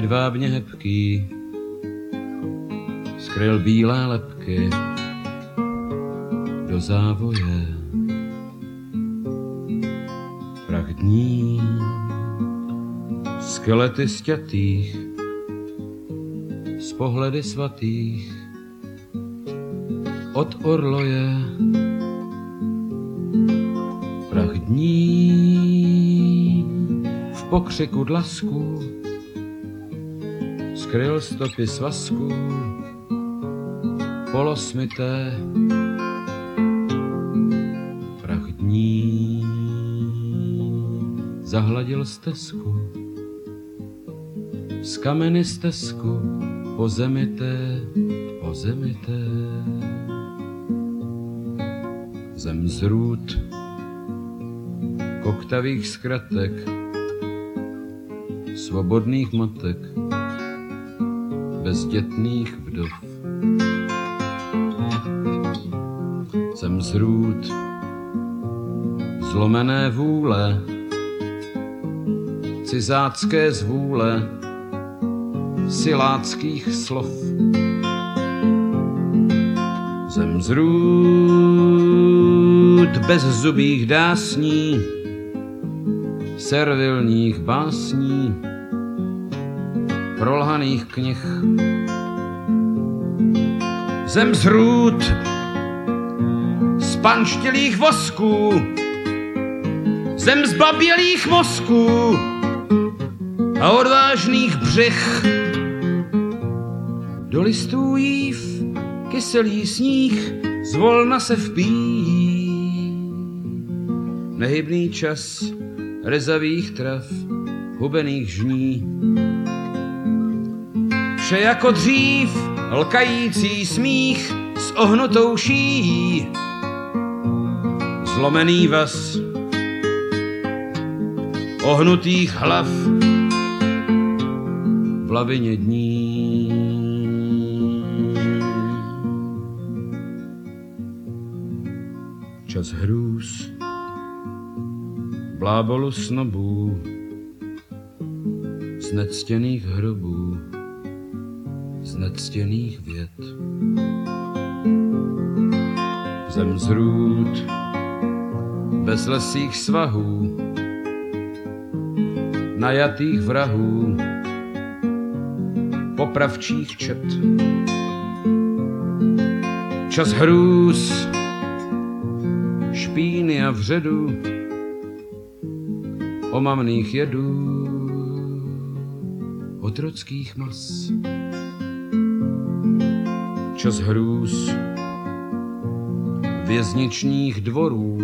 hedvábně hebký, skryl bílé lepky do závoje. Prach dní, skelety stětých, z pohledy svatých, od orloje. Prach dní, v pokřiku dlasku, skryl stopy svazku, polosmité, prach dní, zahladil stezku, z kameny stezku, po zemi té, po zemi té. Zem zrůd, koktavých zkratek, svobodných matek, bezdětných vdov. Jsem zrůd zlomené vůle, cizácké zvůle, siláckých slov. Jsem zrůd bez zubých dásní, servilních básní, prolhaných knih. Zem zrůd z panštělých vosků, zem zbabělých mozků a odvážných břeh. Do listů jív kyselý sníh zvolna se vpíjí. Nehybný čas rezavých trav, hubených žní. Vše jako dřív, lkající smích s ohnutou šíjí. Zlomený vas ohnutých hlav v lavině dní. Čas hrůz, blábolu snobů, z nectěných hrobů, nectěných věd. Zem zrůd, bez lesích svahů, najatých vrahů, popravčích čet. Čas hrůz, špíny a vředu, omamných jedů, otrockých mas. Čas hrůz, vězničních dvorů,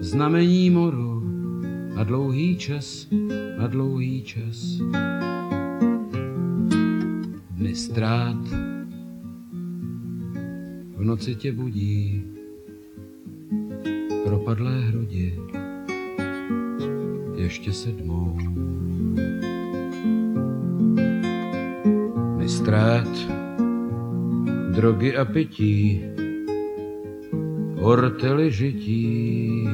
znamení moru na dlouhý čas, na dlouhý čas. Dny strát v noci tě budí propadlé hrudi ještě sedmou. Dny strát, drogy a pití, ortely žití,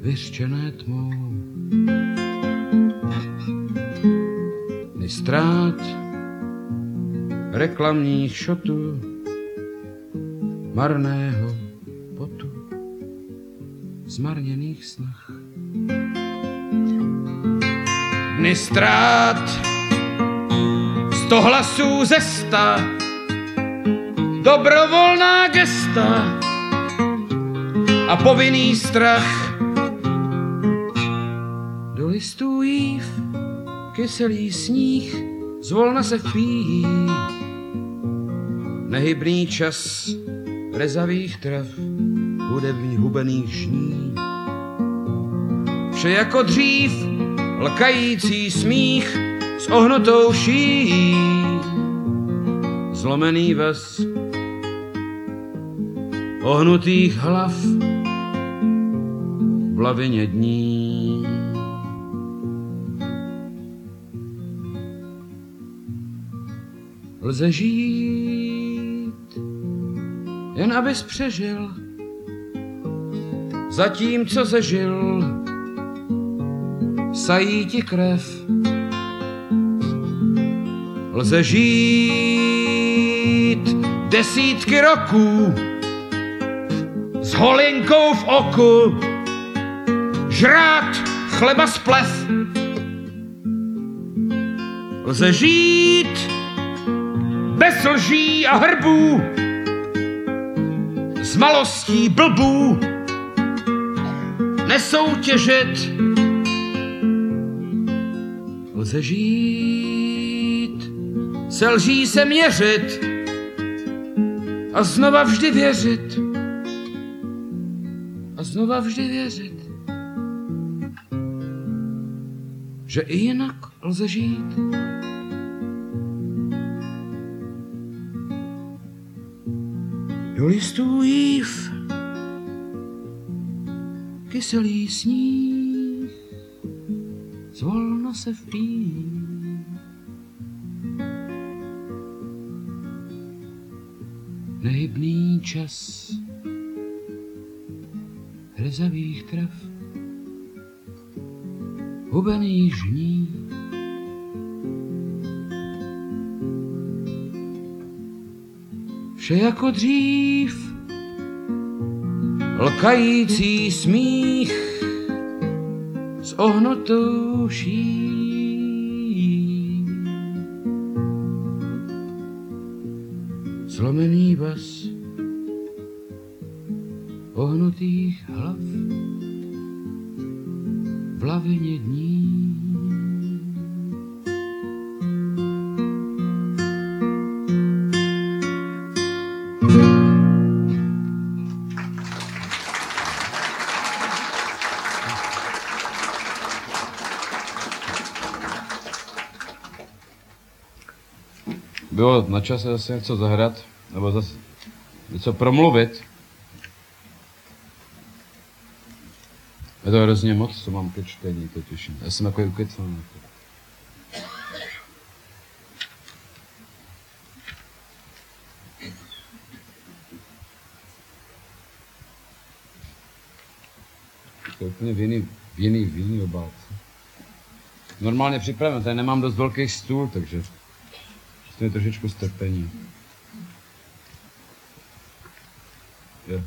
vyřčené tmou. Dny strát, reklamních šotů, marného potu, zmarněných snah. Dny strát, sto hlasů ze sta, dobrovolná gesta a povinný strach. Do listů jív, kyselý sníh, zvolna se vpíjí. Nehybný čas rezavých trav, hudební hubených žní. Vše jako dřív, lkající smích s ohnutou šíjí. Zlomený ves ohnutých hlav v lavině dní. Lze žít, jen abys přežil, zatím, co zažil, sají ti krev Lze žít desítky roků s holinkou v oku, žrát chleba z plev. Lze žít bez lží a hrbů, s malostí blbů, nesoutěžit. Lze žít, se lží se měřit a znova vždy věřit. A znova vždy věřit, že i jinak lze žít. Do listů jív kyselý sníh zvolna se vpí. Nehybný čas hrezavých trav hubený žní. Vše jako dřív, lkající smích s ohnutou ší. Zlomený bas ohnutých hlav v lavině dní. Bylo na čase zase něco zahrát, nebo zase něco promluvit. Je to hrozně moc, co mám ke čtení totiž. Já jsem takový ukecaný. To je úplně v jiný, v jiný, v jiný obálce. Normálně připraven, tady nemám dost velký stůl, takže to je trošičku strpení. Jo.